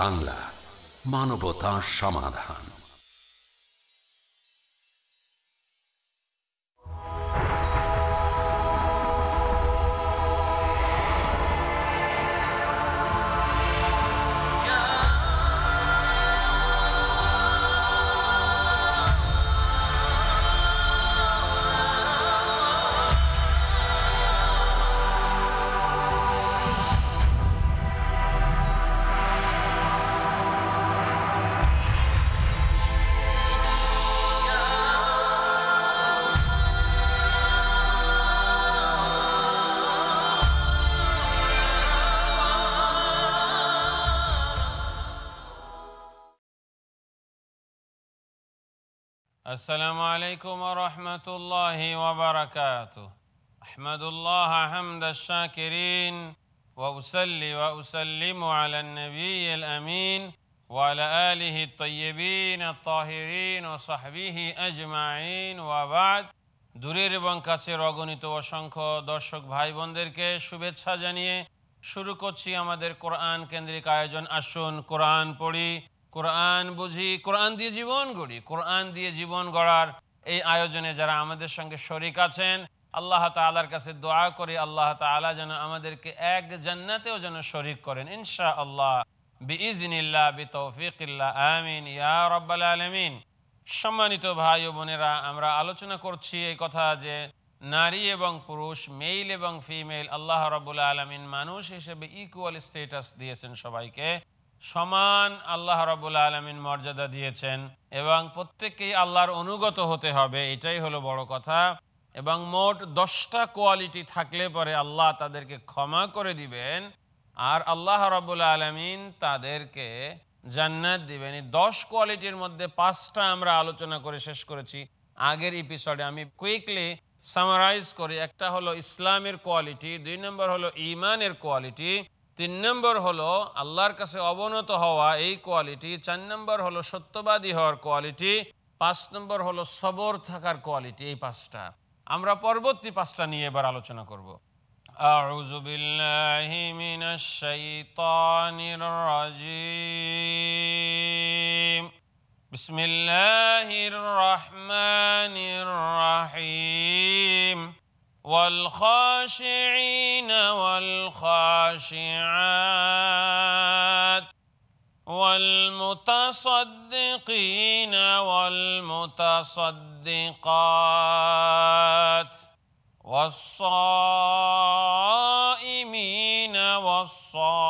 বাংলা মানবতা সমাধান। السلام عليكم ورحمة الله وبركاته أحمد الله حمد الشاكرين وأسلي وأسلم على النبي الأمين وعلى آله الطيبين الطاهرين وصحبه أجمعين وبعد দূরের এবং কাছের অগণিত অসংখ্য দর্শক ভাই বোনদেরকে শুভেচ্ছা জানিয়ে শুরু করছি আমাদের কোরআন কেন্দ্রিক আয়োজন আসুন কোরআন পড়ি কোরআন বুঝি, কোরআন দিয়ে জীবন গড়ি, কোরআন দিয়ে জীবন গড়ার এই আয়োজনে যারা আমাদের সঙ্গে শরিক আছেন, আল্লাহ তালার কাছে দোয়া করি, আল্লাহ তালা যেন আমাদেরকে এক জান্নাতেও যেন শরিক করেন। ইনশা আল্লাহ সম্মানিত ভাই ও বোনেরা, আমরা আলোচনা করছি এই কথা যে নারী এবং পুরুষ, মেইল এবং ফিমেল আল্লাহ রবুল্লা আলমিন মানুষ হিসেবে ইকুয়াল স্টেটাস দিয়েছেন সবাইকে। সমান আল্লাহ রবুল্লা আলমিন মর্যাদা দিয়েছেন এবং প্রত্যেককেই আল্লাহর অনুগত হতে হবে, এটাই হলো বড় কথা। এবং মোট দশটা কোয়ালিটি থাকলে পরে আল্লাহ তাদেরকে ক্ষমা করে দিবেন আর আল্লাহ রবুল্লা আলমিন তাদেরকে জান্নাত দিবেন। এই দশ কোয়ালিটির মধ্যে পাঁচটা আমরা আলোচনা করে শেষ করেছি। আগের এপিসোডে আমি কুইকলি সামারাইজ করি। একটা হলো ইসলামের কোয়ালিটি, দুই নম্বর হলো ইমানের কোয়ালিটি তিন নম্বর হলো আল্লাহর কাছে অবনত হওয়া এই কোয়ালিটি চার নম্বর হলো সত্যবাদী হওয়ার কোয়ালিটি পাঁচ নম্বর হলো সবর থাকার কোয়ালিটি এই পাঁচটা আমরা পরবর্তী পাঁচটা নিয়ে এবার আলোচনা করব أعوذ بالله من الشيطان الرجيم بسم الله الرحمن الرحيم والخاشعين والخاشعات والمتصدقين والمتصدقات والصائمين والصائمات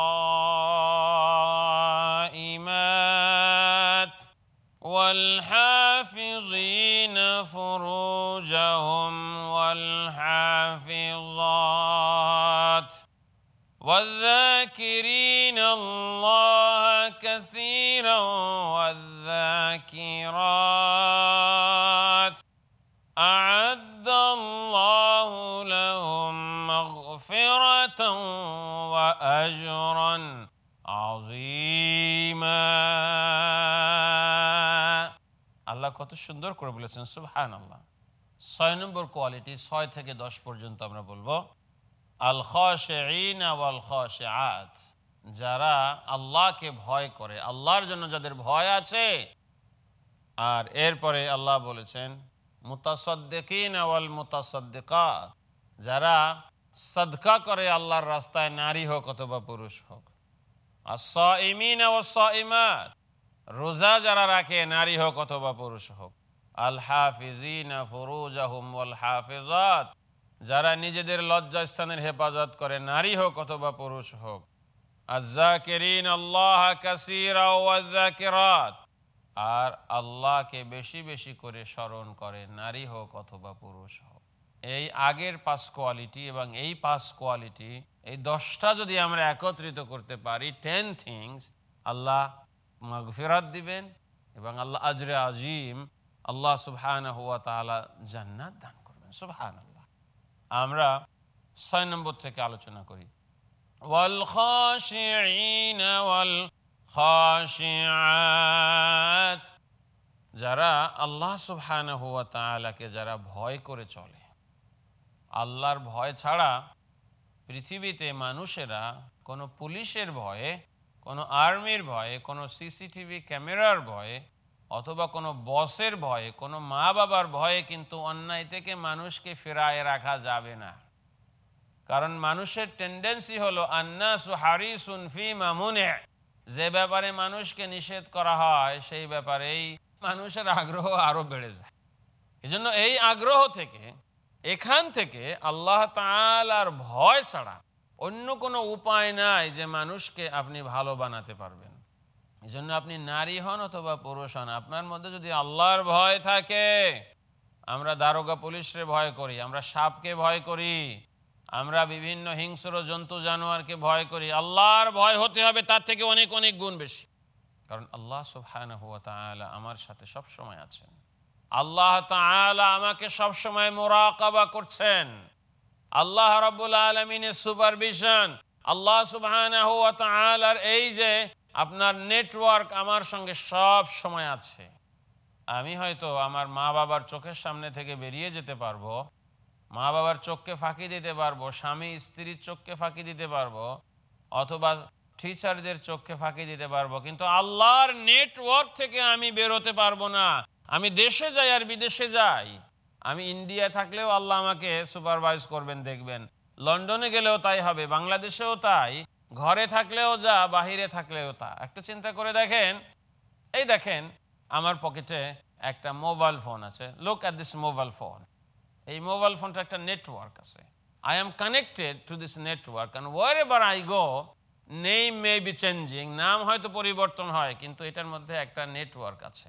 কত সুন্দর করে বলেছেন সুবহান আল্লাহ ছয় নম্বর কোয়ালিটি, ছয় থেকে দশ পর্যন্ত আমরা বলব। আল ওয়াল যারা আল্লাহকে ভয় করে, আল্লাহর জন্য যাদের ভয় আছে। আর এরপরে আল্লাহ বলেছেন, মুতাসদ্দিকিন ওয়াল মুতাসদ্দিকাত যারা সদকা করে আল্লাহর রাস্তায় নারী হোক অথবা পুরুষ হোক। আর সাইমিন ও সাইমাত রোজা যারা রাখে, নারী হোক অথবা পুরুষ হোক আল হাফিজিনা ফুরুজাহুম ওয়াল হাফিজাত যারা নিজেদের লজ্জাস্থানের হেফাজত করে, নারী হোক অথবা পুরুষ হোক, আজ্জাকিরিন আল্লাহ কাসীরা ওয়াজ যাকিরাত আর আল্লাহকে বেশি বেশি করে স্মরণ করে, নারী হোক অথবা পুরুষ হোক। এই আগের পাঁচ কোয়ালিটি এবং এই পাঁচ কোয়ালিটি, এই দশটা যদি আমরা একত্রিত করতে পারি টেন থিংস আল্লাহ মাগফিরাত দিবেন এবং আল্লাহ আজরে আজিম আল্লাহ সুবহান হুয়া তালা জান্নাত দান করবেন। সুবহান আল্লাহ আমরা ছয় নম্বর থেকে আলোচনা করি। যারা আল্লাহ সুবহান হুয়া তালাকে যারা ভয় করে চলে, আল্লাহর ভয় ছাড়া পৃথিবীতে মানুষেরা কোনো পুলিশের ভয়ে কোনো আর্মির ভয়ে, কোনো সিসিটিভি ক্যামেরার ভয়ে, অথবা কোনো বসের ভয়ে, কোনো মা বাবার ভয়ে কিন্তু অন্যায় থেকে মানুষকে ফেরায় রাখা যাবে না। কারণ মানুষের টেন্ডেন্সি হলো, আন্নাসু হারিসুন ফি মামুনে। যে ব্যাপারে মানুষকে নিষেধ করা হয়, সেই ব্যাপারেই মানুষের আগ্রহ আরও বেড়ে যায়। এজন্য এই আগ্রহ থেকে, এখান থেকে আল্লাহ তাআলার ভয় ছাড়া অন্য কোনো উপায় নাই যে মানুষকে আপনি ভালো বানাতে পারবেন। এই জন্য আপনি নারী হন অথবা পুরুষ হন, আপনার মধ্যে যদি আল্লাহর ভয় থাকে, আমরা দারোগা পুলিশরে ভয় করি, আমরা সাপকে ভয় করি, আমরা বিভিন্ন হিংস্র জন্তু জানোয়ারকে ভয় করি, আল্লাহর ভয় হতে হবে, তার থেকে অনেক অনেক গুণ বেশি। কারণ আল্লাহ সুবহানাহু ওয়া তাআলা আমার সাথে সব সময় আছেন। আল্লাহ তাআলা আমাকে সব সময় মোরাকাবা করছেন। আল্লাহ রাব্বুল আলামিনের সুপারভিশন। আল্লাহ ওয়া এই যে আপনার নেটওয়ার্ক আমার সঙ্গে সব সময় আছে। আমি হয়তো আমার মা বাবার চোখের সামনে থেকে বেরিয়ে যেতে পারব, মা বাবার চোখকে ফাঁকি দিতে পারব, স্বামী স্ত্রীর চোখকে ফাঁকি দিতে পারব, অথবা টিচারদের চোখকে ফাঁকি দিতে পারব, কিন্তু আল্লাহর নেটওয়ার্ক থেকে আমি বেরোতে পারব না। আমি দেশে যাই আর বিদেশে যাই। আমি ইন্ডিয়া থাকলেও আল্লাহ আমাকে সুপারভাইজ করবেন, দেখবেন। লন্ডনে গেলেও তাই হবে, বাংলাদেশেও তাই। ঘরে থাকলেও যা, বাহিরে থাকলেও তা। একটা চিন্তা করে দেখেন, এই দেখেন, আমার পকেটে একটা মোবাইল ফোন আছে। Look at this mobile phone এই মোবাইল ফোনটা একটা নেটওয়ার্ক আছে। I am connected to this network and wherever I go name may be changing নাম হয়তো পরিবর্তন হয়, কিন্তু এটার মধ্যে একটা নেটওয়ার্ক আছে।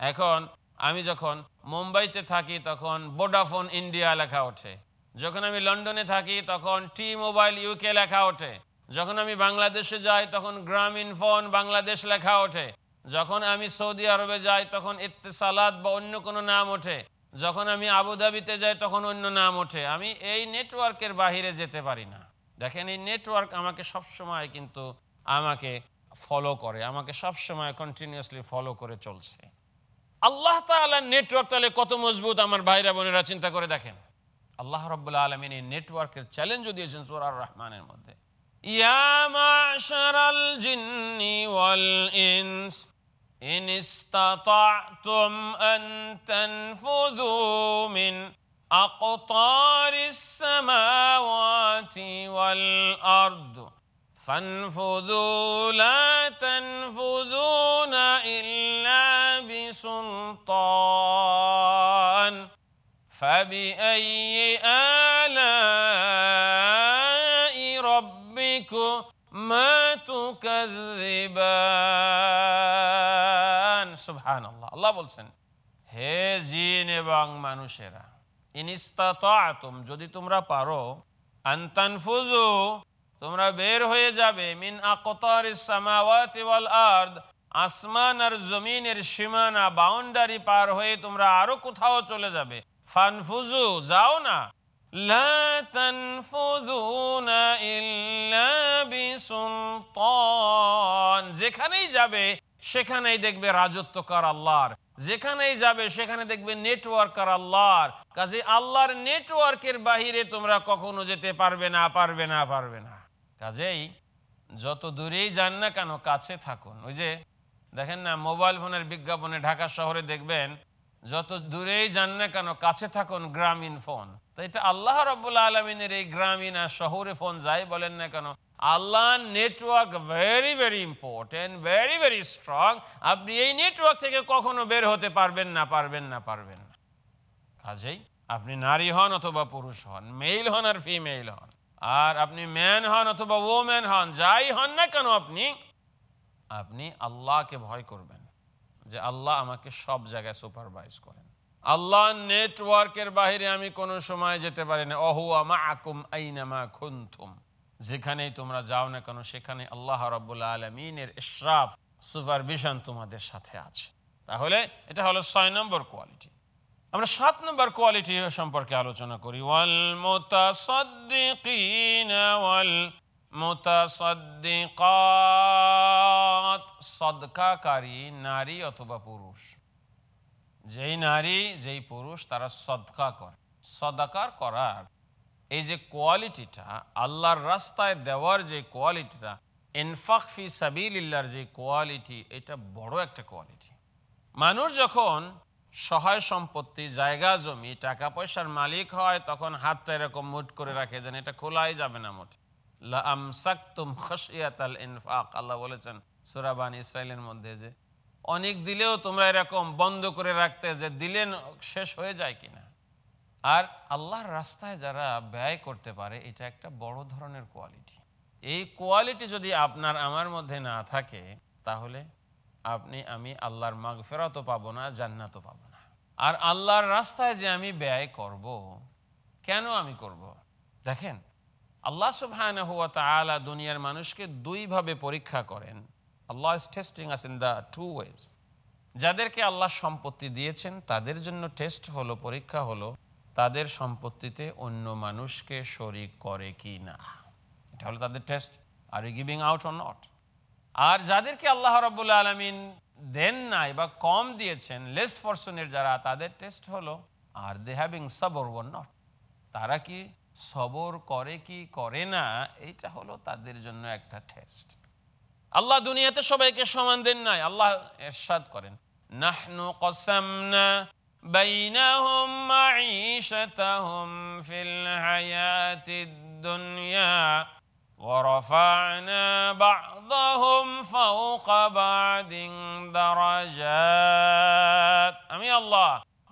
এখন আমি যখন মুম্বাইতে থাকি তখন ভোডাফোন ইন্ডিয়া লেখা ওঠে। যখন আমি লন্ডনে থাকি তখন টি মোবাইল ইউকে লেখা ওঠে। যখন আমি বাংলাদেশে যাই তখন গ্রামীণ ফোন বাংলাদেশ লেখা ওঠে। যখন আমি সৌদি আরবে যাই তখন ইত্তেসালাত বা অন্য কোনো নাম ওঠে। যখন আমি আবুধাবিতে যাই তখন অন্য নাম ওঠে। আমি এই নেটওয়ার্কের বাহিরে যেতে পারি না। দেখেন, এই নেটওয়ার্ক আমাকে সব সময় কিন্তু আমাকে ফলো করে, আমাকে সব সময় কন্টিনিউয়াসলি ফলো করে চলছে। আল্লাহ তাআলার নেটওয়ার্ক তাহলে কত মজবুত আমার ভাইরা বোনেরা চিন্তা করে দেখেন আল্লাহ রব্বুল্লা আলমিন এই নেটওয়ার্কের চ্যালেঞ্জও দিয়েছেন সুরার রহমানের মধ্যে ইয়া মাশারাল জিন্নি ওয়াল ইনস إن استطعتم أن تنفذوا من أقطار السماوات والأرض فانفذوا لا تنفذون إلا بسلطان فبأي آلاء ربكما تكذبان سبحان الله الله বলছেন হে জিন এবং মানুষেরা ইনিস্তাতাতুম যদি তোমরা পারো আনতানফুজু তোমরা বের হয়ে যাবে মিন আকতারিস সামাওয়াতি ওয়াল আরদ আসমান আর জমিনের সীমানা বাউন্ডারি পার হয়ে তোমরা আরও কোথাও চলে যাবে। ফানফুজু যাও না। যেখানেই যাবে, সেখানেই দেখবে রাজত্বকার আল্লাহর। যেখানেই যাবে, সেখানে দেখবে নেটওয়ার্ক আর আল্লাহর। কাজে আল্লাহর নেটওয়ার্কের বাহিরে তোমরা কখনো যেতে পারবে না পারবে না পারবে না। কাজেই যত দূরেই যান না কেন, কাছে থাকুন। ওই যে দেখেন না, মোবাইল ফোনের বিজ্ঞাপনে ঢাকা শহরে দেখবেন, যত দূরেই যান না কেন, কাছে থাকুন গ্রামীণ ফোন। তো এটা আল্লাহ রব্বুল্লা আলমিনের এই গ্রামীণ আর শহরে ফোন যাই বলেন না কেন Allah network very very important very very strong আপনি এই নেটওয়ার্ক থেকে কখনো বের হতে পারবেন না পারবেন না পারবেন না। কাজেই আপনি নারী হন অথবা পুরুষ হন মেল হন আর ফিমেল হন, আর আপনি ম্যান হন অথবা ওম্যান হন, যাই হন না কেন আপনি আপনি আল্লাহকে ভয় করবেন যে আল্লাহ আমাকে সব জায়গায় সুপারভাইজ করেন। আল্লাহ নেটওয়ার্কের বাহিরে আমি কোনো সময় যেতে পারি না। অহু আমা আকুম আইনামা খুনথুম যেখানেই তোমরা যাও না কেন, সেখানে আল্লাহ রব্বুল্লা আলমিনের ইশরাফ সুপারভিশন তোমাদের সাথে আছে। তাহলে এটা হলো ছয় নম্বর কোয়ালিটি আমরা সাত নম্বর কোয়ালিটি সম্পর্কে আলোচনা করি। ওয়াল ওয়াল মুতাসাদ্দিকাত, সদকাকারী নারী অথবা পুরুষ। যেই নারী, যেই পুরুষ তারা সদকা করে। সদাকার করার এই যে কোয়ালিটিটা, আল্লাহর রাস্তায় দেওয়ার যে কোয়ালিটিটা, ইনফাক ফি সাবিলিল্লার যে কোয়ালিটি, এটা বড় একটা কোয়ালিটি। মানুষ যখন সহায় সম্পত্তি, জায়গা, জমি, টাকা পয়সার মালিক হয়, তখন হাতটা এরকম মুট করে রাখে যেন এটা খোলাই যাবে না মোটে। আল্লাহ বলেছেন সুরাবান ইসরায়েলের মধ্যে যে, অনেক দিলেও তোমরা এরকম বন্ধ করে রাখতে যে শেষ হয়ে যায় কিনা। আর আল্লাহর রাস্তায় যারা ব্যয় করতে পারে, এটা একটা বড় ধরনের কোয়ালিটি। এই কোয়ালিটি যদি আপনার আমার মধ্যে না থাকে, তাহলে আপনি, আমি আল্লাহর মাগ পাবো না, জান্নাতও পাবো না। আর আল্লাহর রাস্তায় যে আমি ব্যয় করব, কেন আমি করব? দেখেন আল্লাহ সুবহানাহু ওয়া তাআলা দুনিয়ার মানুষকে দুইভাবে পরীক্ষা করেন। Allah is testing us in the two ways যাদেরকে আল্লাহ সম্পত্তি দিয়েছেন, তাদের জন্য টেস্ট হলো, পরীক্ষা হলো, তাদের সম্পত্তিতে অন্য মানুষকে শরিক করে কি না। এটা হলো তাদের test are you giving out or not আর যাদেরকে আল্লাহ রাবুল আলমিন দেন নাই বা কম দিয়েছেন লেস ফরচুনের যারা, তাদের টেস্ট হলো আর দে হ্যাভিং সবর ওর নট তারা কি সবর করে কি করে না এইটা হলো তাদের জন্য একটা টেস্ট আল্লাহ দুনিয়াতে সবাইকে সমান দেন নাই আল্লাহ এরশাদ করেন নাহনু কসামনা বাইনাহুম মাঈশাতাহুম ফিল হায়াতিদ দুনিয়া ورفعنا بعضهم فوق بعض درجات আমি আল্লাহ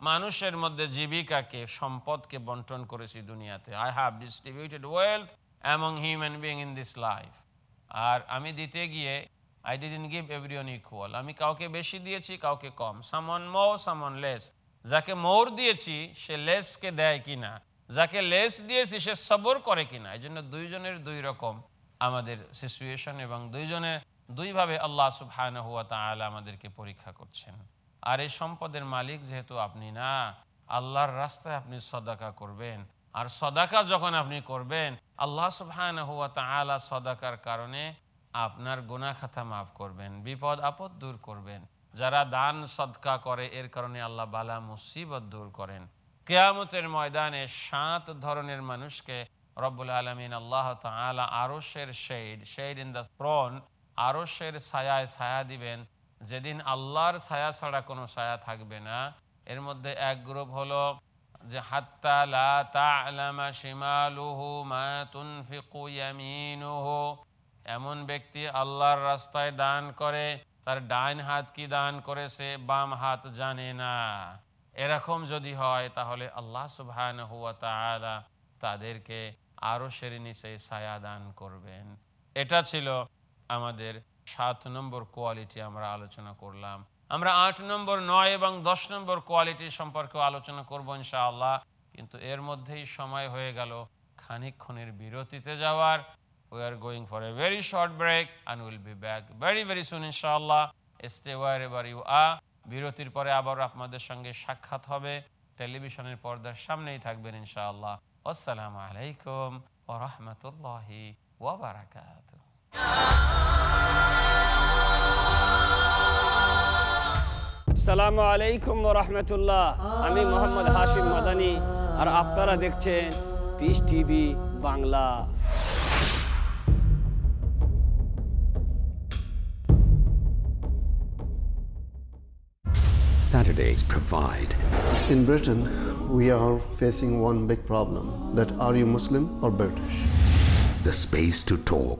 মানুষের মধ্যে জীবিকাকে, সম্পদকে বন্টন করেছি দুনিয়াতে। I have distributed wealth among human being in this life আর আমি দিতে গিয়ে I didn't give everyone equal আমি কাউকে বেশি দিয়েছি, কাউকে কম। সামন মো সামন লেস যাকে মোর দিয়েছি, সে লেসকে দেয় কিনা? যাকে লেস দিয়েছি, সে সবর করে কিনা? এই জন্য দুইজনের দুই রকম আমাদের সিচুয়েশন এবং দুইজনের দুইভাবে আল্লাহ সুবহান হুয়া তাআলা আমাদেরকে পরীক্ষা করছেন। আর এই সম্পদের মালিক যেহেতু আপনি না, আল্লাহর রাস্তায় আপনি সদাকা করবেন। আর সদাকা যখন আপনি করবেন, আল্লাহ সুবহান হুয়া তাআলা সদাকার কারণে আপনার গুনাহ খাতা মাফ করবেন, বিপদ আপদ দূর করবেন। যারা দান সদকা করে, এর কারণে আল্লাহ বালা মুসিবত দূর করেন। কেয়ামতের ময়দানে সাত ধরনের মানুষকে রব্বুল আলমিন আল্লাহ তালা আরসের shade shade in the throne আরসের ছায়ায় ছায়া দিবেন। যেদিন আল্লাহর ছায়া ছাড়া কোনো ছায়া থাকবে না, এর মধ্যে এক গ্রুপ হলো যে, হাত্তা লা এমন ব্যক্তি আল্লাহর রাস্তায় দান করে, তার ডাইন হাত কি দান করেছে, বাম হাত জানে না। এরকম যদি হয়, তাহলে আল্লাহ সুবহান হুয়া তাআলা তাদেরকে আরও সেরে নিচে ছায়া দান করবেন। এটা ছিল আমাদের সাত নম্বর কোয়ালিটি আমরা আলোচনা করলাম। আমরা আট নম্বর, নয় এবং দশ নম্বর কোয়ালিটি সম্পর্কে আলোচনা করব ইনশাআল্লাহ। কিন্তু এর মধ্যেই সময় হয়ে গেল খানিকক্ষণের বিরতিতে যাওয়ার। We are going for a very short break and we'll be back very very soon inshallah stay wherever you are বিরতির পরে আবার আপনাদের সঙ্গে সাক্ষাৎ হবে। টেলিভিশনের পর্দার সামনেই থাকবেন ইনশাআল্লাহ। আসসালামু আলাইকুম ওয়া রাহমাতুল্লাহি ওয়া বারাকাতুহু। আসসালামু আলাইকুম রহমতুল্লাহ আমি মোহাম্মদ হাশিম মাদানি আর আপনারা দেখছেন Peace TV Bangla Saturdays provide. In Britain, we are facing one big problem that are you Muslim or British? The space to talk.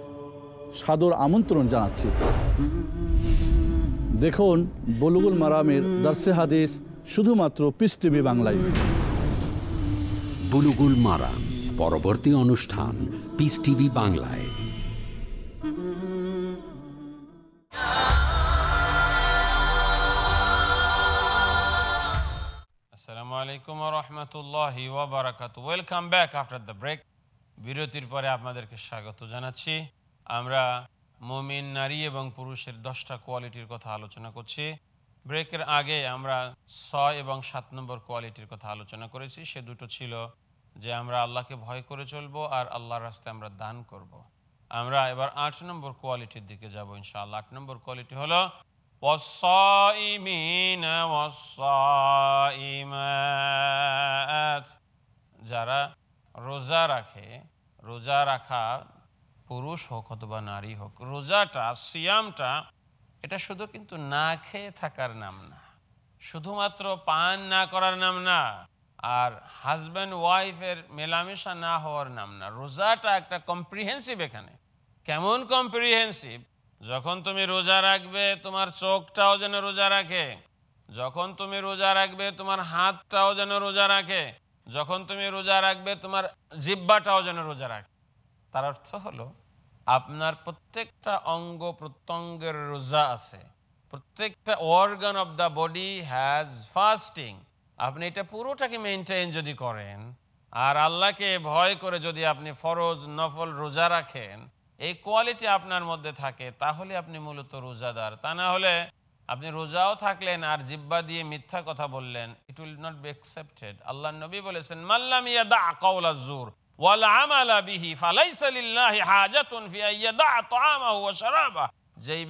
সাদর আমন্ত্রণ জানাচ্ছি। দেখুন বলুগুল মারামের দার্সে হাদিস শুধুমাত্র পিস টিভি বাংলায়। বুলুগুল মারাম পরবর্তী অনুষ্ঠান পিস টিভি বাংলায়। আসসালামু আলাইকুম রহমতুল্লাহ ওবরাকাত welcome back after the break বিরতির পরে আপনাদেরকে স্বাগত জানাচ্ছি। আমরা মুমিন নারী এবং পুরুষের দশটা কোয়ালিটির কথা আলোচনা করছি। ব্রেকের আগে আমরা ছয় এবং সাত নম্বর কোয়ালিটির কথা আলোচনা করেছি। সে দুটো ছিল যে আমরা আল্লাহকে ভয় করে চলবো আর আল্লাহর রাস্তায় আমরা দান করব। আমরা এবার আট নম্বর কোয়ালিটির দিকে যাব ইনশাল্লাহ আট নম্বর কোয়ালিটি হলো যারা রোজা রাখে, রোজা রাখা পুরুষ হোক অথবা নারী হোক, রোজাটা, সিয়ামটা, এটা শুধু কিন্তু না খেয়ে থাকার নাম না। শুধুমাত্র পান না করার নাম না, আর হাজব্যান্ড ওয়াইফের মেলামেশা না হওয়ার নাম না। রোজাটা একটা কম্প্রিহেন্সিভ এখানে। কেমন কম্প্রিহেন্সিভ যখন তুমি রোজা রাখবে, তোমার চোখটাও যেন রোজা রাখে। যখন তুমি রোজা রাখবে, তোমার হাতটাও যেন রোজা রাখে। যখন তুমি রোজা রাখবে, তোমার জিব্বাটাও যেন রোজা রাখে। তার অর্থ হলো আপনার প্রত্যেকটা অঙ্গ প্রত্যঙ্গের রোজা আছে। প্রত্যেকটা organ of the body has fasting আপনি এটা পুরোটাকে মেনটেন যদি করেন, আর আল্লাহকে ভয় করে যদি আপনি ফরজ, নফল রোজা রাখেন, এই কোয়ালিটি আপনার মধ্যে থাকে, তাহলে আপনি মূলত রোজাদার। তা না হলে আপনি রোজাও থাকলেন আর জিব্বা দিয়ে মিথ্যা কথা বললেন it will not be accepted Allah নবী বলেছেন মাল্লাম ইয়াদা কাউলা জুর।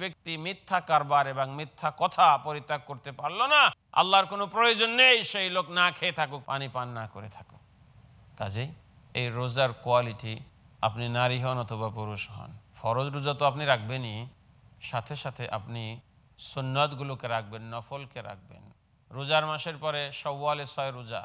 ব্যক্তি মিথ্যা কারবার এবং মিথ্যা কথা পরিত্যাগ করতে পারল না, আল্লাহর কোনো প্রয়োজন নেই, সেই লোক না খেয়ে থাকুক, পানি পান না করে থাকুক। কাজেই এই রোজার কোয়ালিটি, আপনি নারী হন অথবা পুরুষ হন, ফরজ রোজা তো আপনি রাখবেনই, সাথে সাথে আপনি সুন্নতগুলোকে রাখবেন, নফলকে রাখবেন। রোজার মাসের পরে সওয়ালে ছয় রোজা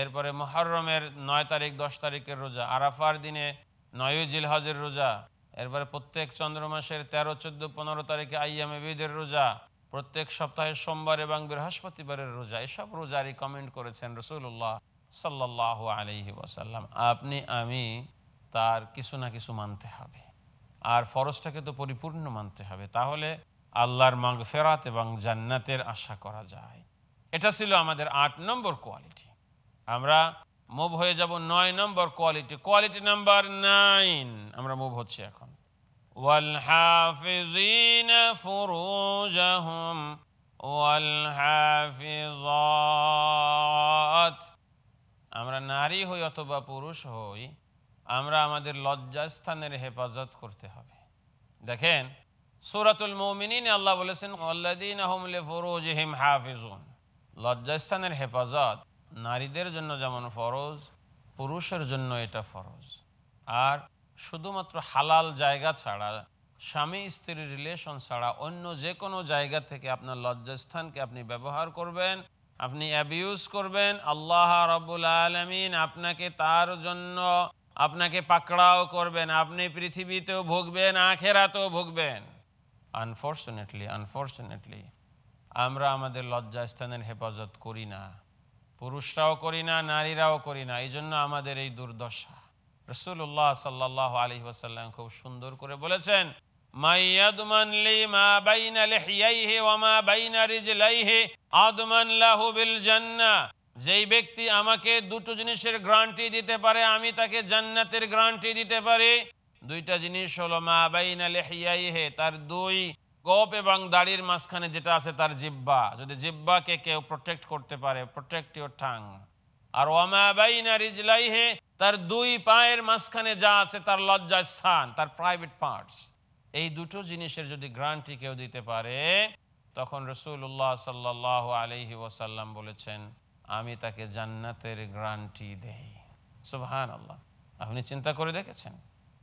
এরপরে মহরমের নয় তারিখ, দশ তারিখের রোজা, আরাফার দিনে নয় জিলহজের রোজা, এরপরে প্রত্যেক চন্দ্র মাসের তেরো, চোদ্দ, পনেরো তারিখে আইয়ামে বিদের রোজা, প্রত্যেক সপ্তাহে সোমবার এবং বৃহস্পতিবারের রোজা, এসব রোজা রিকমেন্ড করেছেন রসুল্লাহ সাল্লাহ আলহি ওয়াসাল্লাম। আপনি, আমি, তার কিছু না কিছু মানতে হবে। আর ফরজটাকে তো পরিপূর্ণ মানতে হবে। তাহলে আল্লাহর মাগ ফেরাত এবং জান্নাতের আশা করা যায়। এটা ছিল আমাদের আট নম্বর কোয়ালিটি আমরা মুভ হয়ে যাব নয় number quality quality number nine আমরা মুভ হচ্ছি এখন والحافظين فروجهم والحافظات আমরা নারী হই অথবা পুরুষ হই আমরা আমাদের লজ্জাস্থানের হেফাজত করতে হবে দেখেন সুরাতুল মৌমিনিন আল্লাহ বলেছেন আল্লাদিন আহমলে ফরোজহিম হাফিজুন লজ্জাস্থানের হেফাজত নারীদের জন্য যেমন ফরজ, পুরুষের জন্য এটা ফরজ। আর শুধুমাত্র হালাল জায়গা ছাড়া, স্বামী স্ত্রীর রিলেশন ছাড়া অন্য যে কোনো জায়গা থেকে আপনার লজ্জাস্থানকে আপনি ব্যবহার করবেন, আপনি অ্যাবিউজ করবেন, আল্লাহ রবুল আলমিন আপনাকে তার জন্য আপনাকে পাকড়াও করবেন, আপনি পৃথিবীতেও ভুগবেন, আখেরাতেও ভুগবেন। আনফর্চুনেটলি আনফর্চুনেটলি আমরা আমাদের লজ্জাস্থানের হেফাজত করি না। পুরুষরাও করি না, নারীরাও করি না। এই জন্য আমাদের এই দুর্দশা। রসুল্লাহ সাল্লাহ আলী ওসাল্লাম খুব সুন্দর করে বলেছেন যেই ব্যক্তি আমাকে দুটো জিনিসের গ্যারান্টি দিতে পারে, আমি তাকে জান্নাতের গ্যারান্টি দিতে পারি। দুইটা জিনিস হলো মা বাইনা লিহিয়াইহি, তার দুই গোপ এবং দাড়ির মাঝখানে যেটা আছে তার জিব্বা যদি জিব্বাকে কেউ প্রোটেক্ট করতে পারে প্রোটেক্ট ইউর টাং আর ওয়ামা বাইনা রিজলাইহে, তার দুই পায়ের মাঝখানে যা আছে তার লজ্জা স্থান, তার প্রাইভেট পার্টস এই দুটো জিনিসের যদি গ্রান্টি কেউ দিতে পারে, তখন রসুল্লাহ সাল্লাহ আলহি ওসাল্লাম বলেছেন, আমি তাকে জান্নাতের গ্রান্টি দেই। সুবহান আল্লাহ আপনি চিন্তা করে দেখেছেন?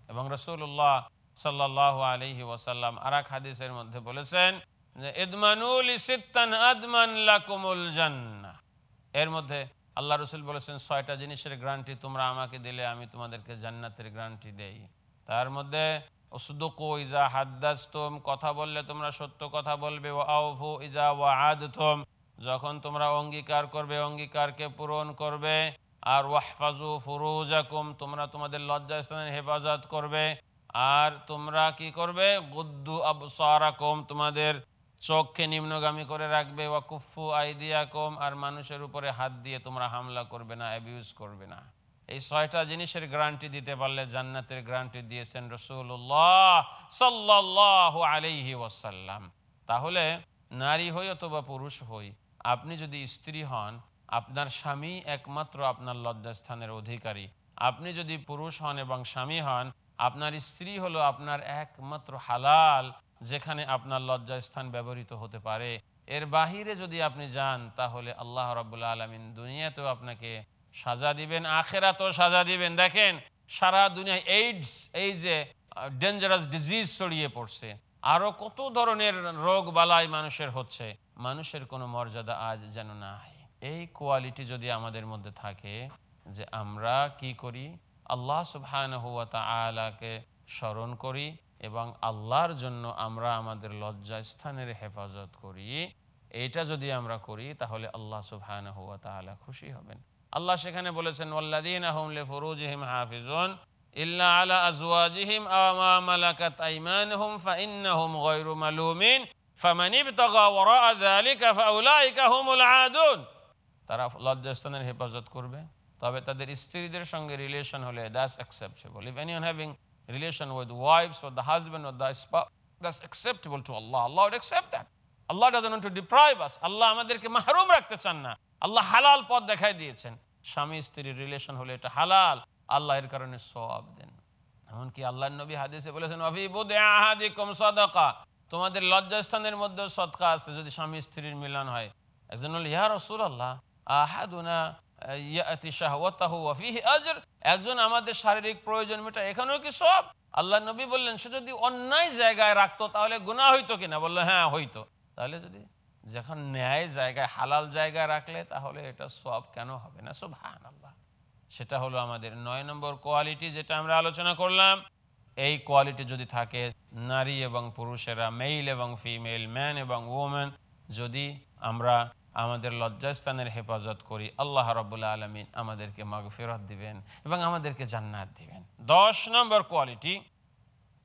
এবং রসুল্লাহ সাল্লাহ আলহি ওসাল্লাম আর হাদিসের মধ্যে বলেছেন ইদমানুল এর মধ্যে আল্লাহ রসুল বলেছেন, ছয়টা জিনিসের গ্রান্টি তোমরা আমাকে দিলে, আমি তোমাদেরকে জান্নাতের গ্রান্টি দেই। তার মধ্যে কথা বললে তোমরা সত্য কথা বলবে ও আউফু ওয়া আদতম যখন তোমরা অঙ্গীকার করবে, অঙ্গীকারকে পূরণ করবে, আর ওয়াহফাজু ফুরুজাকুম, তোমরা তোমাদের লজ্জাস্থানের হেফাজত করবে আর তোমরা কি করবে? গুদ্দু আবসারাকুম, তোমাদের চোখকে নিম্নগামী করে রাখবে। ওয়া কুফু আইদিয়াকুম, আর মানুষের উপরে হাত দিয়ে তোমরা হামলা করবে না অ্যাবিউজ করবে না। এই ছয়টা জিনিসের গ্যারান্টি দিতে পারলে জান্নাতের গ্যারান্টি দিয়েছেন রসুল্লাহ সাল্লাহ আলাইহি ওয়াসাল্লাম। তাহলে নারী হই অথবা পুরুষ হই, আপনি যদি স্ত্রী হন, আপনার স্বামী একমাত্র আপনার লজ্জাস্থানের অধিকারী। আপনি যদি পুরুষ হন এবং স্বামী হন আপনার স্ত্রী হলো আপনার একমাত্র হালাল, যেখানে আপনার লজ্জাস্থান ব্যবহৃত হতে পারে। এর বাহিরে যদি আপনি যান, তাহলে আল্লাহ রবুল্লা আলমিন দুনিয়াতেও আপনাকে সাজা দিবেন, আখেরাতেও সাজা দিবেন। দেখেন, সারা দুনিয়ায় এইডস এই যে ডেঞ্জারাস ডিজিজ ছড়িয়ে পড়ছে। আরও কত ধরনের রোগ বালাই মানুষের হচ্ছে। মানুষের কোনো মর্যাদা আজ যেন না এই কোয়ালিটি যদি আমাদের মধ্যে থাকে যে আমরা কি করি? আল্লাহ সুবহান হুয়া তালাকে স্মরণ করি এবং আল্লাহর জন্য আমরা আমাদের লজ্জা স্থানের হেফাজত করি। এইটা যদি আমরা করি, তাহলে আল্লাহ সুবহান হুয়া তালা খুশি হবেন। আল্লাহ সেখানে বলেছেন ওয়াল্লাদিন আহম লে ফরুজহিম হাফিজুন ইল্লা তারা লজ্জাস্থানের হেফাজত করবে? তবে তাদের স্ত্রীদের সঙ্গে রিলেশন হলে that's acceptable if anyone having relation with wives the husband or the spouse, that's acceptable to Allah. Allah would accept that. Allah doesn't want to deprive Allah আমাদেরকে মাহরুম রাখতে চান না. আল্লাহ হালাল পথ দেখাই দিয়েছেন। স্বামী স্ত্রীর রিলেশন হলে এটা হালাল আল্লাহ এর কারণে সওয়াব দেন। এমনকি আল্লাহ নবী হাদিসে বলেছেন তোমাদের লজ্জাস্থানের মধ্যে সৎকা আছে যদি স্বামী স্ত্রীর মিলন হয়। একজন বলল, ইয়া রাসূলুল্লাহ, আহাদুনা ইয়াতি একজন আমাদের শারীরিক প্রয়োজন মেটা এখানেও কি সব? আল্লাহ নবী বললেন, সে যদি অন্যায় জায়গায় রাখতো, তাহলে গুনাহ হইতো কিনা? বলল হ্যাঁ হইতো। তাহলে যদি যখন ন্যায় জায়গায়, হালাল জায়গায় রাখলে, তাহলে এটা সব কেন হবে না? সুবহান আল্লাহ সেটা হলো আমাদের নয় নম্বর কোয়ালিটি যেটা আমরা আলোচনা করলাম। এই কোয়ালিটি যদি থাকে, নারী এবং পুরুষেরা, মেইল এবং ফিমেল, ম্যান এবং ওমেন, যদি আমরা আমাদের লজ্জাস্থানের হেফাজত করি আল্লাহ রবুল্লা আলমিন আমাদেরকে মাগফিরত দিবেন এবং আমাদেরকে জান্নাত দিবেন দশ নম্বর কোয়ালিটি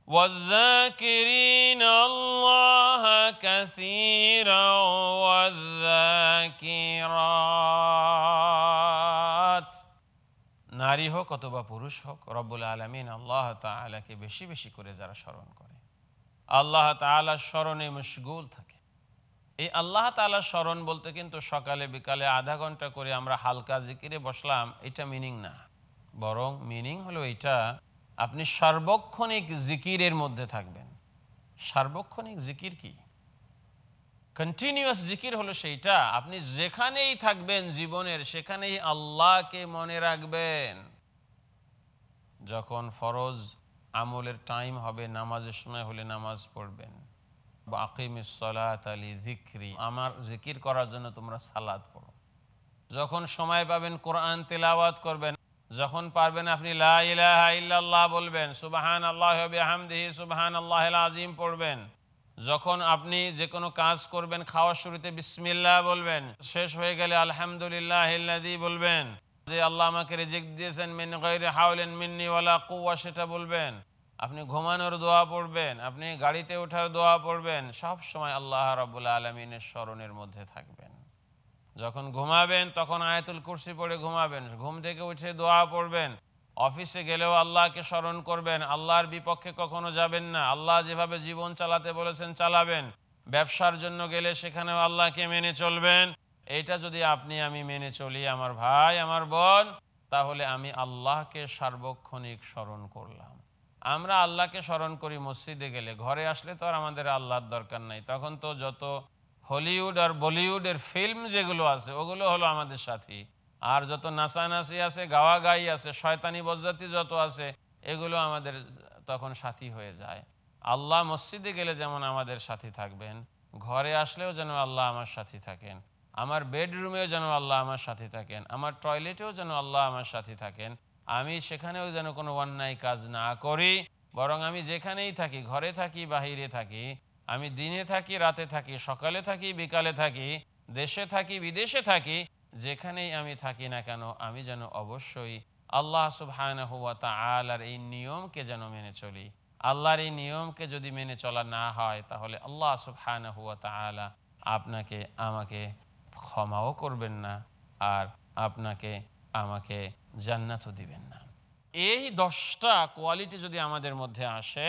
والذاكرين الله كثيرا والذاكرات নারী হোক অথবা পুরুষ হোক রব্বুল আলমিন আল্লাহ তালাকে বেশি বেশি করে যারা স্মরণ করে আল্লাহ তালার স্মরণে মশগুল থাকে এই আল্লাহ তালার স্মরণ বলতে কিন্তু সকালে, বিকালে আধা ঘণ্টা করে আমরা হালকা জিকিরে বসলাম, এটা মিনিং না। বরং মিনিং হলো এটা, আপনি সার্বক্ষণিক জিকিরের মধ্যে থাকবেন। সার্বক্ষণিক জিকির কি? কন্টিনিউয়াস জিকির হলো সেইটা, আপনি যেখানেই থাকবেন জীবনের, সেখানেই আল্লাহকে মনে রাখবেন। যখন ফরজ আমলের টাইম হবে, নামাজের সময় হলে নামাজ পড়বেন। আমার জিকির করার জন্য তোমরা সালাদ পড়ো। যখন সময় পাবেন কোরআন তেলাওয়াত করবেন, যখন পারবেন আপনি বলবেন সুবাহান আল্লাহ সুবাহান আল্লাহ আজিম পড়বেন। যখন আপনি যে কোনো কাজ করবেন, খাওয়ার শুরুতে বিসমিল্লাহ বলবেন, শেষ হয়ে গেলে আলহামদুলিল্লাহ বলবেন, যে আল্লাহ আমাকে রেজেক্ট দিয়েছেন, মিন গৈরে হাউলেন মিন্নি ওয়ালা কুয়া সেটা বলবেন। আপনি ঘুমানোর দোয়া পড়বেন, আপনি গাড়িতে ওঠার দোয়া পড়বেন, সব সময় আল্লাহ রাবুল আলমিনের স্মরণের মধ্যে থাকবেন। যখন ঘুমাবেন, তখন আয়াতুল কুরসি পড়ে ঘুমাবেন, ঘুম থেকে উঠে দোয়া পড়বেন। অফিসে গেলেও আল্লাহকে স্মরণ করবেন, আল্লাহর বিপক্ষে কখনো যাবেন না, আল্লাহ যেভাবে জীবন চালাতে বলেছেন চালাবেন। ব্যবসার জন্য গেলে সেখানেও আল্লাহকে মেনে চলবেন। এটা যদি আপনি, আমি মেনে চলি, আমার ভাই, আমার বোন, তাহলে আমি আল্লাহকে সার্বক্ষণিক স্মরণ করলাম। আমরা আল্লাহকে স্মরণ করি মসজিদে গেলে। ঘরে আসলে তো আর আমাদের আল্লাহর দরকার নাই। তখন তো যত হলিউড আর বলিউডের ফিল্ম যেগুলো আছে, ওগুলো হলো আমাদের সাথী। আর যত নাচানাচি আছে গাওয়া গাই আছে, শয়তানি বজ্জাতি যত আছে, এগুলো আমাদের তখন সাথী হয়ে যায়। আল্লাহ মসজিদে গেলে যেমন আমাদের সাথী থাকবেন, ঘরে আসলেও যেন আল্লাহ আমার সাথী থাকেন। আমার বেডরুমেও যেন আল্লাহ আমার সাথী থাকেন। আমার টয়লেটেও যেন আল্লাহ আমার সাথী থাকেন। আমি সেখানেও যেন কোনো অন্যায় কাজ না করি, বরং আমি যেখানেই থাকি, ঘরে থাকি, বাহিরে থাকি, আমি দিনে থাকি, রাতে থাকি, সকালে থাকি, বিকালে থাকি, দেশে থাকি, বিদেশে থাকি, যেখানেই আমি থাকি না কেন, আমি যেন অবশ্যই আল্লাহ সুবহানাহু ওয়া তাআলার এই নিয়মকে যেন মেনে চলি। আল্লাহর এই নিয়মকে যদি মেনে চলা না হয়, তাহলে আল্লাহ সুবহানাহু ওয়া তাআলা আপনাকে, আমাকে ক্ষমাও করবেন না, আর আপনাকে আমাকে জান্নাতও দিবেন না। এই দশটা কোয়ালিটি যদি আমাদের মধ্যে আসে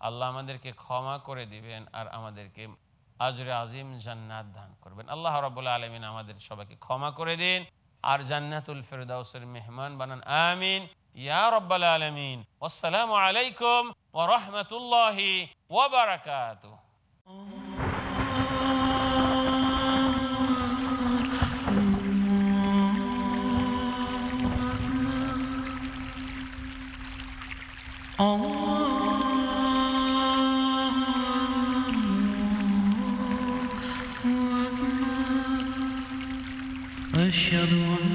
আল্লাহ আমাদেরকে ক্ষমা করে দিবেন আর আমাদেরকে আজরে আজিম জান্নাত দান করবেন। আল্লাহ রাব্বুল আলামিন আমাদের সবাইকে ক্ষমা করে দিন আর জান্নাতুল ফেরদাউসের মেহমান বানান। আমিন। ইয়া রব্বাল আলামিন। আসসালামু আলাইকুম ওয়া রাহমাতুল্লাহি ওয়া বারাকাতুহু। أشهد أن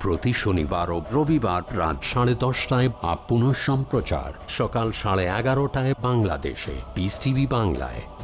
প্রতি শনিবার ও রবিবার রাত সাড়ে দশটায় বা পুনঃ সম্প্রচার সকাল সাড়ে এগারোটায় বাংলাদেশে। বিস টিভি বাংলায়।